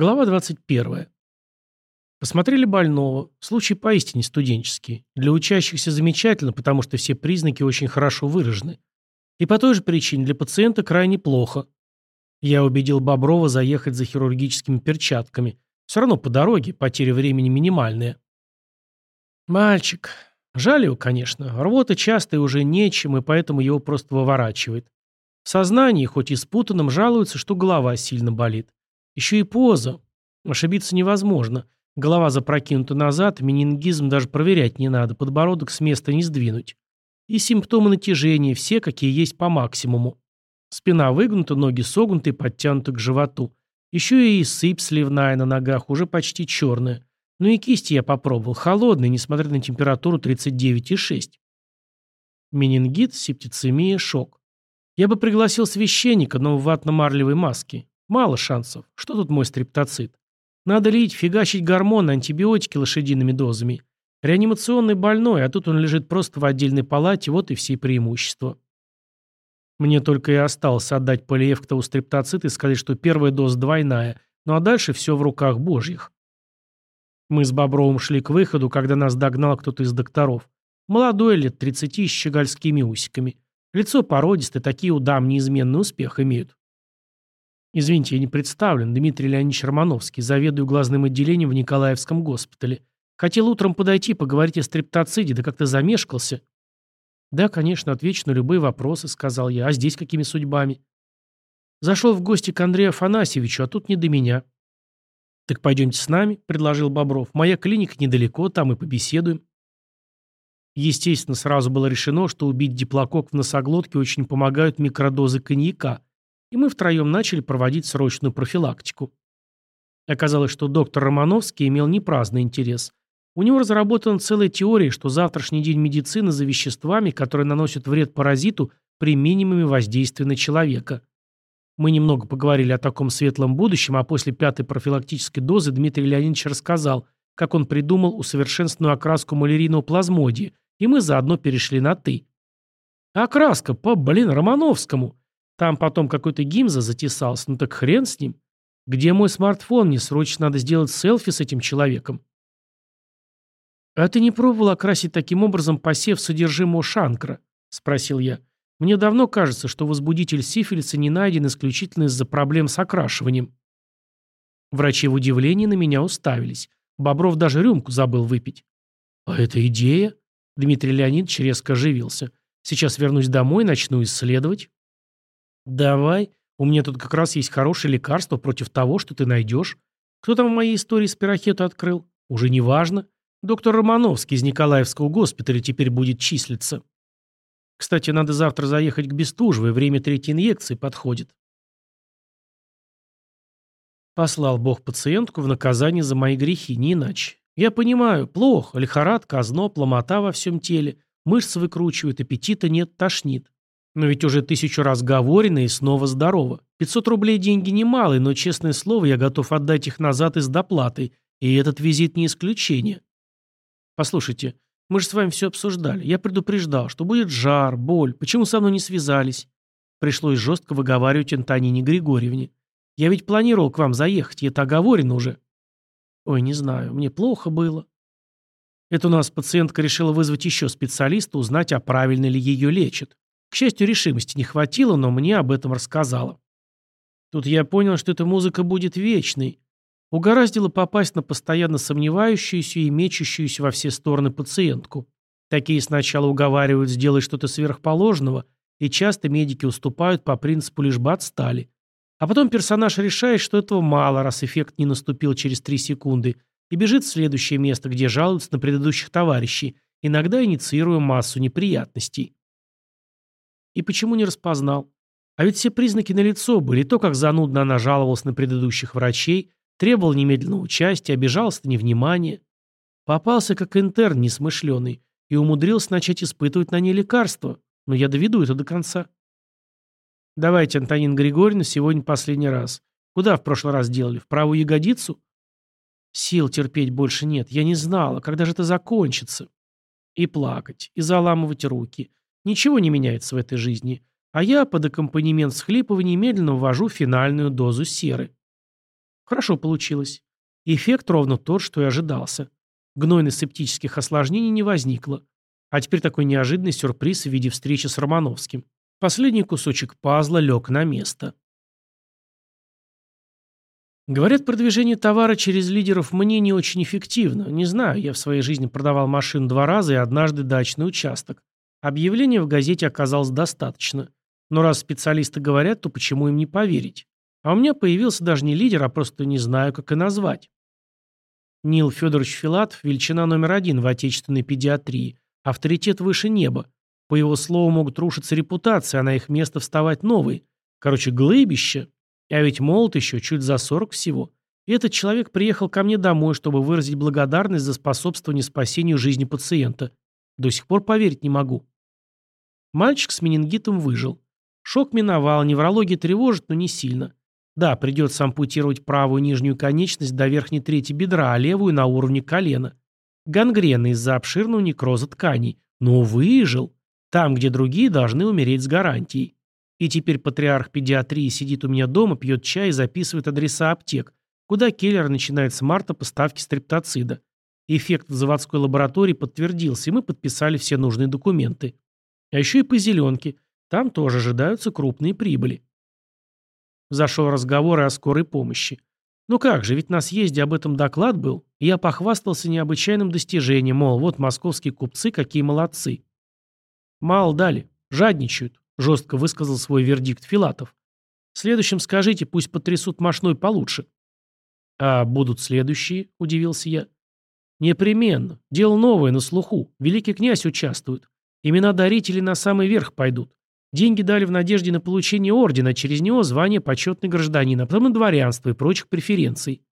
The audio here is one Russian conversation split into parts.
Глава 21. Посмотрели больного. Случай поистине студенческий. Для учащихся замечательно, потому что все признаки очень хорошо выражены. И по той же причине для пациента крайне плохо. Я убедил Боброва заехать за хирургическими перчатками. Все равно по дороге, потери времени минимальные. Мальчик. Жаль его, конечно. Рвота часто и уже нечем, и поэтому его просто выворачивает. В сознании, хоть и спутанном, жалуется, что голова сильно болит. Еще и поза. Ошибиться невозможно. Голова запрокинута назад, менингизм даже проверять не надо, подбородок с места не сдвинуть. И симптомы натяжения все, какие есть по максимуму. Спина выгнута, ноги согнуты, подтянуты к животу. Еще и сыпь сливная на ногах, уже почти черная. Ну и кисти я попробовал, холодные, несмотря на температуру 39,6. Менингит, септицемия, шок. Я бы пригласил священника, но в ватно-марлевой маске. Мало шансов. Что тут мой стриптоцит? Надо лить, фигачить гормоны, антибиотики лошадиными дозами. Реанимационный больной, а тут он лежит просто в отдельной палате, вот и все преимущества. Мне только и осталось отдать полиэфктову стриптоцит и сказать, что первая доза двойная, ну а дальше все в руках божьих. Мы с Бобровым шли к выходу, когда нас догнал кто-то из докторов. Молодой, лет 30, с щегольскими усиками. Лицо породистое, такие у дам неизменный успех имеют. Извините, я не представлен. Дмитрий Леонидович Романовский, заведую глазным отделением в Николаевском госпитале. Хотел утром подойти, поговорить о стриптоциде, да как-то замешкался. Да, конечно, отвечу на любые вопросы, сказал я. А здесь какими судьбами? Зашел в гости к Андрею Афанасьевичу, а тут не до меня. Так пойдемте с нами, предложил Бобров. Моя клиника недалеко, там и побеседуем. Естественно, сразу было решено, что убить диплокок в носоглотке очень помогают микродозы коньяка – и мы втроем начали проводить срочную профилактику. Оказалось, что доктор Романовский имел непраздный интерес. У него разработана целая теория, что завтрашний день медицины за веществами, которые наносят вред паразиту при минимуме воздействия на человека. Мы немного поговорили о таком светлом будущем, а после пятой профилактической дозы Дмитрий Леонидович рассказал, как он придумал усовершенствованную окраску малярийного плазмодия, и мы заодно перешли на «ты». «Окраска по, блин, Романовскому!» Там потом какой-то гимза затесался, ну так хрен с ним. Где мой смартфон? Мне срочно надо сделать селфи с этим человеком. «А ты не пробовал окрасить таким образом посев содержимого шанкра?» – спросил я. «Мне давно кажется, что возбудитель сифилиса не найден исключительно из-за проблем с окрашиванием». Врачи в удивлении на меня уставились. Бобров даже рюмку забыл выпить. «А это идея?» Дмитрий Леонидович резко оживился. «Сейчас вернусь домой, начну исследовать». «Давай. У меня тут как раз есть хорошее лекарство против того, что ты найдешь. Кто там в моей истории спирохету открыл? Уже не важно. Доктор Романовский из Николаевского госпиталя теперь будет числиться. Кстати, надо завтра заехать к Бестужевой, время третьей инъекции подходит». Послал Бог пациентку в наказание за мои грехи, не иначе. Я понимаю, плохо, лихорадка, озноб, ломота во всем теле, мышцы выкручивают, аппетита нет, тошнит. Но ведь уже тысячу раз говорено и снова здорово. 500 рублей деньги немалые, но, честное слово, я готов отдать их назад из доплаты, и этот визит не исключение. Послушайте, мы же с вами все обсуждали. Я предупреждал, что будет жар, боль. Почему со мной не связались? Пришлось жестко выговаривать Антонине Григорьевне. Я ведь планировал к вам заехать, и это оговорено уже. Ой, не знаю, мне плохо было. Это у нас пациентка решила вызвать еще специалиста, узнать, а правильно ли ее лечат. К счастью, решимости не хватило, но мне об этом рассказала. Тут я понял, что эта музыка будет вечной. Угораздило попасть на постоянно сомневающуюся и мечущуюся во все стороны пациентку. Такие сначала уговаривают сделать что-то сверхположного, и часто медики уступают по принципу лишь бы отстали. А потом персонаж решает, что этого мало, раз эффект не наступил через три секунды, и бежит в следующее место, где жалуются на предыдущих товарищей, иногда инициируя массу неприятностей. И почему не распознал? А ведь все признаки налицо были. То, как занудно она жаловалась на предыдущих врачей, требовал немедленного участия, обижалась на невнимание. Попался как интерн несмышленый и умудрился начать испытывать на ней лекарства. Но я доведу это до конца. Давайте, Антонин Григорьевна, сегодня последний раз. Куда в прошлый раз делали? В правую ягодицу? Сил терпеть больше нет. Я не знала, когда же это закончится. И плакать, и заламывать руки, Ничего не меняется в этой жизни, а я под аккомпанемент схлипывания медленно ввожу финальную дозу серы. Хорошо получилось. Эффект ровно тот, что и ожидался. Гнойно-септических осложнений не возникло. А теперь такой неожиданный сюрприз в виде встречи с Романовским. Последний кусочек пазла лег на место. Говорят, продвижение товара через лидеров мне не очень эффективно. Не знаю, я в своей жизни продавал машин два раза и однажды дачный участок. Объявления в газете оказалось достаточно. Но раз специалисты говорят, то почему им не поверить? А у меня появился даже не лидер, а просто не знаю, как и назвать. Нил Федорович Филатов – величина номер один в отечественной педиатрии. Авторитет выше неба. По его слову могут рушиться репутации, а на их место вставать новые. Короче, глыбище. Я ведь молод еще, чуть за 40 всего. И этот человек приехал ко мне домой, чтобы выразить благодарность за способствование спасению жизни пациента. До сих пор поверить не могу. Мальчик с менингитом выжил. Шок миновал, неврология тревожит, но не сильно. Да, придется ампутировать правую нижнюю конечность до верхней трети бедра, а левую на уровне колена. Гангрена из-за обширного некроза тканей. Но выжил. Там, где другие должны умереть с гарантией. И теперь патриарх педиатрии сидит у меня дома, пьет чай и записывает адреса аптек, куда Келлер начинает с марта поставки стрептоцида. Эффект в заводской лаборатории подтвердился, и мы подписали все нужные документы. А еще и по зеленке. Там тоже ожидаются крупные прибыли. Зашел разговор о скорой помощи. Ну как же, ведь на съезде об этом доклад был, и я похвастался необычайным достижением, мол, вот московские купцы какие молодцы. Мало дали, жадничают, жестко высказал свой вердикт Филатов. Следующим скажите, пусть потрясут мошной получше. А будут следующие, удивился я. Непременно. Дело новое, на слуху. Великий князь участвует. Имена дарителей на самый верх пойдут. Деньги дали в надежде на получение ордена, через него звание почетный гражданин, а потом и дворянство и прочих преференций.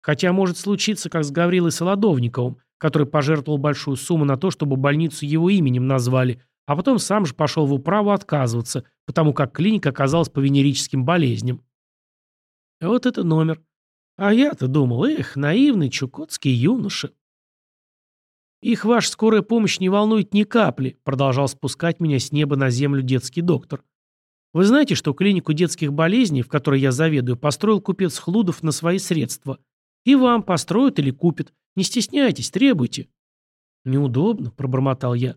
Хотя может случиться, как с Гаврилой Солодовниковым, который пожертвовал большую сумму на то, чтобы больницу его именем назвали, а потом сам же пошел в управу отказываться, потому как клиника оказалась по венерическим болезням. Вот это номер. А я-то думал, эх, наивный чукотский юноша. Их ваша скорая помощь не волнует ни капли, продолжал спускать меня с неба на землю детский доктор. Вы знаете, что клинику детских болезней, в которой я заведую, построил купец Хлудов на свои средства. И вам построят или купят. Не стесняйтесь, требуйте. Неудобно, пробормотал я.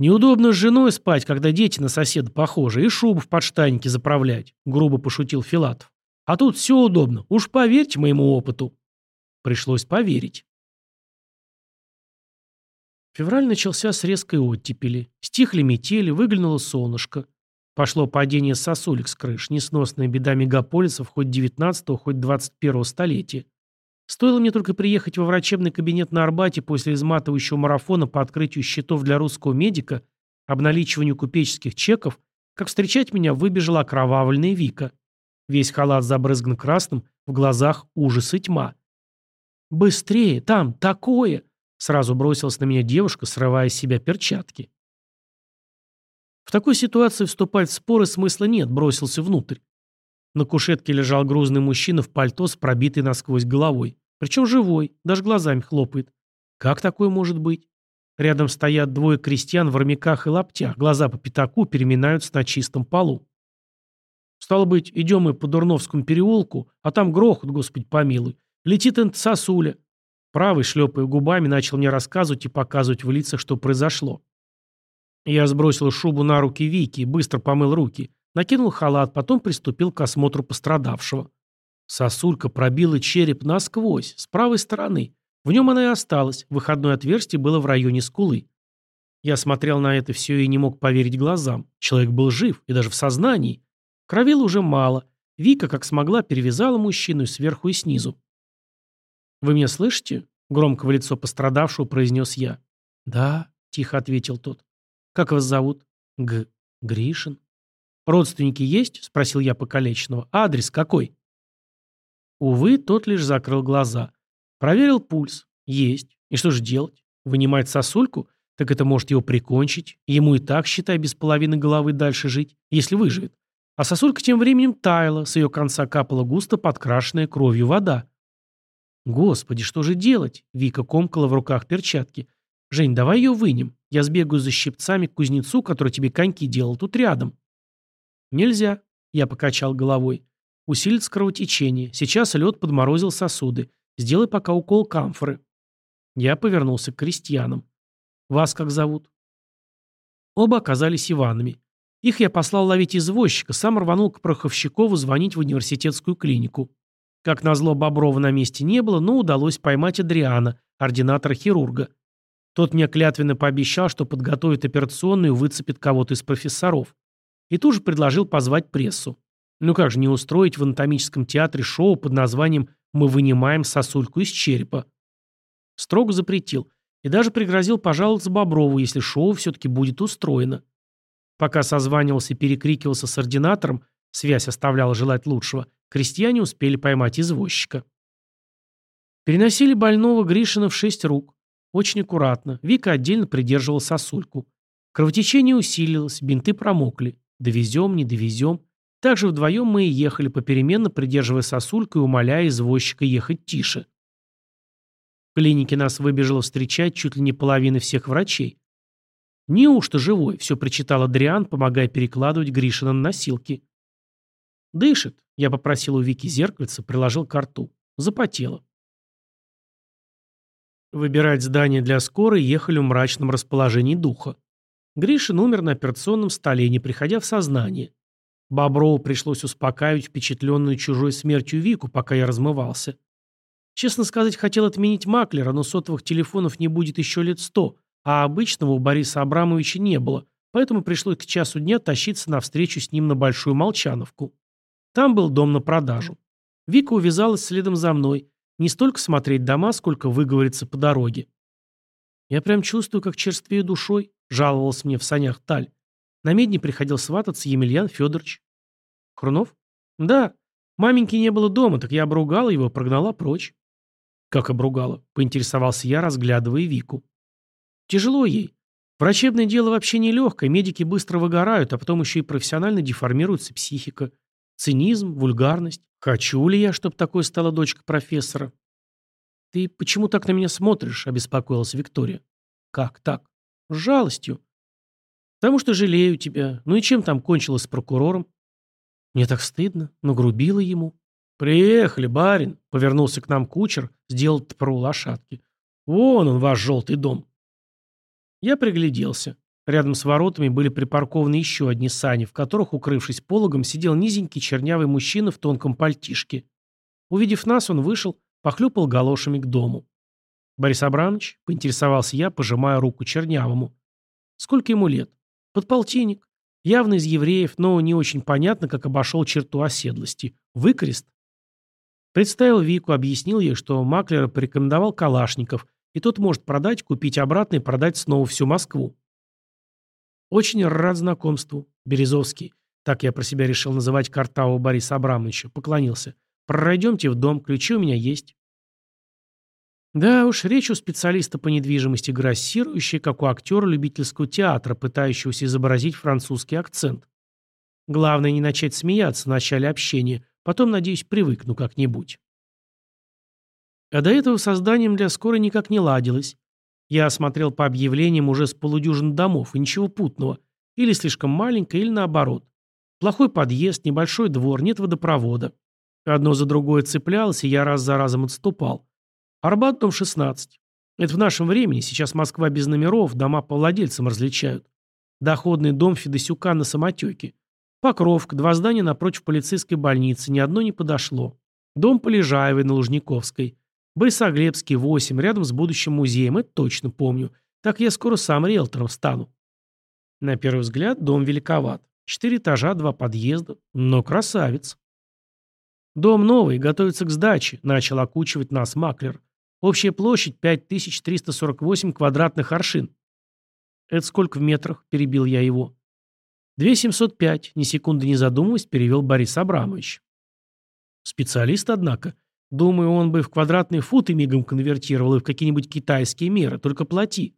«Неудобно с женой спать, когда дети на соседа похожи, и шубу в подштаннике заправлять», — грубо пошутил Филатов. «А тут все удобно. Уж поверьте моему опыту». Пришлось поверить. Февраль начался с резкой оттепели. Стихли метели, выглянуло солнышко. Пошло падение сосулек с крыш, несносная беда мегаполисов хоть 19-го, хоть 21-го столетия. Стоило мне только приехать во врачебный кабинет на Арбате после изматывающего марафона по открытию счетов для русского медика, обналичиванию купеческих чеков, как встречать меня выбежала окровавленная Вика. Весь халат забрызган красным, в глазах ужас и тьма. «Быстрее! Там такое!» Сразу бросилась на меня девушка, срывая с себя перчатки. В такой ситуации вступать в споры смысла нет, бросился внутрь. На кушетке лежал грузный мужчина в пальто с пробитой насквозь головой. Причем живой, даже глазами хлопает. Как такое может быть? Рядом стоят двое крестьян в армяках и лаптях, глаза по пятаку переминаются на чистом полу. Стало быть, идем мы по Дурновскому переулку, а там грохот, господи помилуй. Летит энт сосуля. Правый, шлепая губами, начал мне рассказывать и показывать в лицах, что произошло. Я сбросил шубу на руки Вики, быстро помыл руки. Накинул халат, потом приступил к осмотру пострадавшего. Сосулька пробила череп насквозь, с правой стороны. В нем она и осталась, выходное отверстие было в районе скулы. Я смотрел на это все и не мог поверить глазам. Человек был жив и даже в сознании. Кровило уже мало. Вика, как смогла, перевязала мужчину сверху и снизу. «Вы меня слышите?» — громко в лицо пострадавшего произнес я. «Да», — тихо ответил тот. «Как вас зовут?» «Г. Гришин». «Родственники есть?» — спросил я покалеченного. «Адрес какой?» Увы, тот лишь закрыл глаза. Проверил пульс. Есть. И что же делать? Вынимать сосульку? Так это может его прикончить. Ему и так, считай, без половины головы дальше жить, если выживет. А сосулька тем временем таяла, с ее конца капала густо подкрашенная кровью вода. «Господи, что же делать?» Вика комкала в руках перчатки. «Жень, давай ее вынем. Я сбегаю за щипцами к кузнецу, который тебе коньки делал, тут рядом». «Нельзя», — я покачал головой. Усилится кровотечение. Сейчас лед подморозил сосуды. Сделай пока укол камфоры. Я повернулся к крестьянам. Вас как зовут? Оба оказались Иванами. Их я послал ловить извозчика, сам рванул к Проховщикову звонить в университетскую клинику. Как назло, Боброва на месте не было, но удалось поймать Адриана, ординатора-хирурга. Тот мне клятвенно пообещал, что подготовит операционную и выцепит кого-то из профессоров. И тут же предложил позвать прессу. Ну как же не устроить в анатомическом театре шоу под названием «Мы вынимаем сосульку из черепа». Строго запретил. И даже пригрозил пожаловаться Боброву, если шоу все-таки будет устроено. Пока созванивался и перекрикивался с ординатором, связь оставляла желать лучшего, крестьяне успели поймать извозчика. Переносили больного Гришина в шесть рук. Очень аккуратно. Вика отдельно придерживала сосульку. Кровотечение усилилось, бинты промокли. Довезем, не довезем. Также вдвоем мы и ехали, попеременно придерживая сосульку и умоляя извозчика ехать тише. В клинике нас выбежало встречать чуть ли не половина всех врачей. «Неужто живой?» – все причитал Адриан, помогая перекладывать Гришина на носилки. «Дышит», – я попросил у Вики зеркальце, приложил к рту. Запотело. Выбирать здание для скорой ехали в мрачном расположении духа. Гришин умер на операционном столе, не приходя в сознание. Боброву пришлось успокаивать впечатленную чужой смертью Вику, пока я размывался. Честно сказать, хотел отменить маклера, но сотовых телефонов не будет еще лет сто, а обычного у Бориса Абрамовича не было, поэтому пришлось к часу дня тащиться на встречу с ним на Большую Молчановку. Там был дом на продажу. Вика увязалась следом за мной, не столько смотреть дома, сколько выговориться по дороге. «Я прям чувствую, как черствею душой», — жаловался мне в санях Таль. На медне приходил свататься Емельян Федорович. «Хрунов?» «Да. Маменьки не было дома, так я обругала его, прогнала прочь». «Как обругала?» — поинтересовался я, разглядывая Вику. «Тяжело ей. Врачебное дело вообще нелегкое, медики быстро выгорают, а потом еще и профессионально деформируется психика. Цинизм, вульгарность. Хочу ли я, чтобы такой стала дочка профессора? Ты почему так на меня смотришь? Обеспокоилась Виктория. Как так? С жалостью. Потому что жалею тебя. Ну и чем там кончилось с прокурором? Мне так стыдно. Нагрубила ему. «Приехали, барин!» — повернулся к нам кучер, сделал тпру лошадки. «Вон он, ваш желтый дом!» Я пригляделся. Рядом с воротами были припаркованы еще одни сани, в которых, укрывшись пологом, сидел низенький чернявый мужчина в тонком пальтишке. Увидев нас, он вышел, похлюпал галошами к дому. «Борис Абрамович?» — поинтересовался я, пожимая руку чернявому. «Сколько ему лет?» «Подполтинник. Явно из евреев, но не очень понятно, как обошел черту оседлости. Выкрест?» Представил Вику, объяснил ей, что Маклера порекомендовал Калашников, и тот может продать, купить обратно и продать снова всю Москву. Очень рад знакомству. Березовский. Так я про себя решил называть Картаву Бориса Абрамовича. Поклонился. Пройдемте в дом, ключи у меня есть. Да уж, речь у специалиста по недвижимости грассирующая, как у актера любительского театра, пытающегося изобразить французский акцент. Главное не начать смеяться в начале общения, потом, надеюсь, привыкну как-нибудь. А до этого созданием для скорой никак не ладилось. Я осмотрел по объявлениям уже с полудюжин домов, и ничего путного. Или слишком маленькое, или наоборот. Плохой подъезд, небольшой двор, нет водопровода. Одно за другое цеплялось, и я раз за разом отступал. Арбат, дом 16. Это в нашем времени, сейчас Москва без номеров, дома по владельцам различают. Доходный дом Федосюка на самотеке. Покровка, два здания напротив полицейской больницы, ни одно не подошло. Дом Полежаевой на Лужниковской. Борисоглебский, 8, рядом с будущим музеем, это точно помню. Так я скоро сам риэлтором стану. На первый взгляд дом великоват. Четыре этажа, два подъезда, но красавец. Дом новый, готовится к сдаче, начал окучивать нас маклер. Общая площадь 5348 квадратных аршин. Это сколько в метрах? Перебил я его. 2705, ни секунды не задумываясь, перевел Борис Абрамович. Специалист, однако. Думаю, он бы в квадратные футы мигом конвертировал и в какие-нибудь китайские меры, только плати.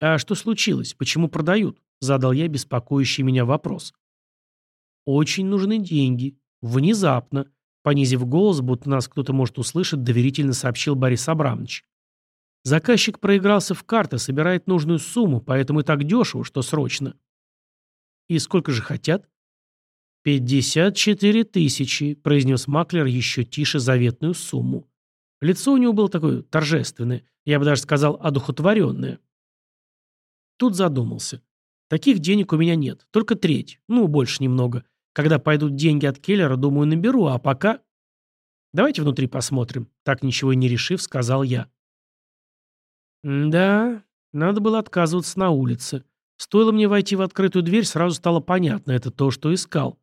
А что случилось? Почему продают? Задал я беспокоящий меня вопрос. Очень нужны деньги. Внезапно. Понизив голос, будто нас кто-то может услышать, доверительно сообщил Борис Абрамович. Заказчик проигрался в карты, собирает нужную сумму, поэтому и так дешево, что срочно. И сколько же хотят? «Пятьдесят четыре тысячи», — произнес Маклер еще тише заветную сумму. Лицо у него было такое торжественное, я бы даже сказал, одухотворенное. Тут задумался. Таких денег у меня нет, только треть, ну, больше немного. Когда пойдут деньги от Келлера, думаю, наберу, а пока... Давайте внутри посмотрим, так ничего и не решив, сказал я. Да, надо было отказываться на улице. Стоило мне войти в открытую дверь, сразу стало понятно, это то, что искал.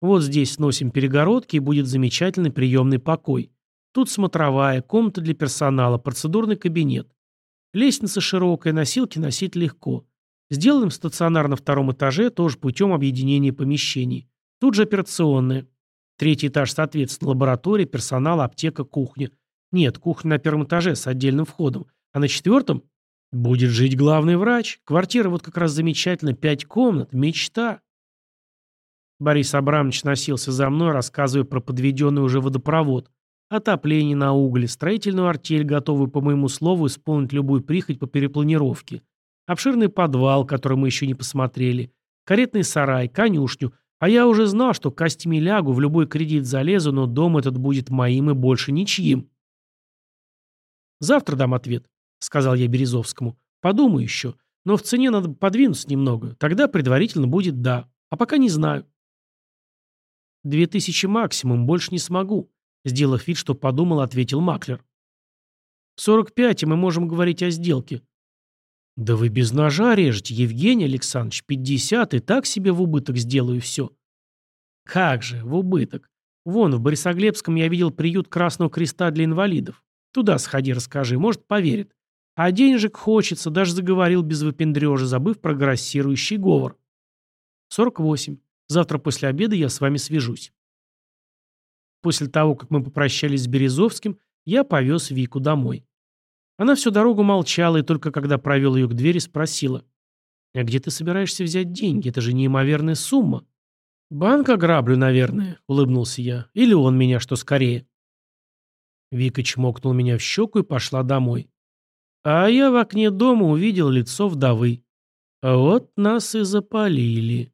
Вот здесь сносим перегородки, и будет замечательный приемный покой. Тут смотровая, комната для персонала, процедурный кабинет. Лестница широкая, носилки носить легко. Сделаем стационар на втором этаже, тоже путем объединения помещений. Тут же операционная. Третий этаж, соответственно, лаборатория, персонал, аптека, кухня. Нет, кухня на первом этаже с отдельным входом. А на четвертом будет жить главный врач. Квартира вот как раз замечательно, пять комнат, мечта. Борис Абрамович носился за мной, рассказывая про подведенный уже водопровод, отопление на угле, строительную артель, готовую по моему слову исполнить любую прихоть по перепланировке, обширный подвал, который мы еще не посмотрели, каретный сарай, конюшню, а я уже знал, что костями лягу, в любой кредит залезу, но дом этот будет моим и больше ничьим. «Завтра дам ответ», — сказал я Березовскому. «Подумаю еще, но в цене надо подвинуться немного, тогда предварительно будет «да», а пока не знаю». «Две тысячи максимум, больше не смогу», — сделав вид, что подумал, ответил Маклер. «Сорок пять, и мы можем говорить о сделке». «Да вы без ножа режете, Евгений Александрович, пятьдесят, и так себе в убыток сделаю все». «Как же, в убыток. Вон, в Борисоглебском я видел приют Красного Креста для инвалидов. Туда сходи, расскажи, может, поверит. А денежек хочется, даже заговорил без выпендрежа, забыв про грассирующий говор. Сорок восемь. Завтра после обеда я с вами свяжусь. После того, как мы попрощались с Березовским, я повез Вику домой. Она всю дорогу молчала и только когда провел ее к двери, спросила. «А где ты собираешься взять деньги? Это же неимоверная сумма». «Банк ограблю, наверное», — улыбнулся я. «Или он меня, что скорее». Вика чмокнула меня в щеку и пошла домой. А я в окне дома увидел лицо вдовы. Вот нас и запалили.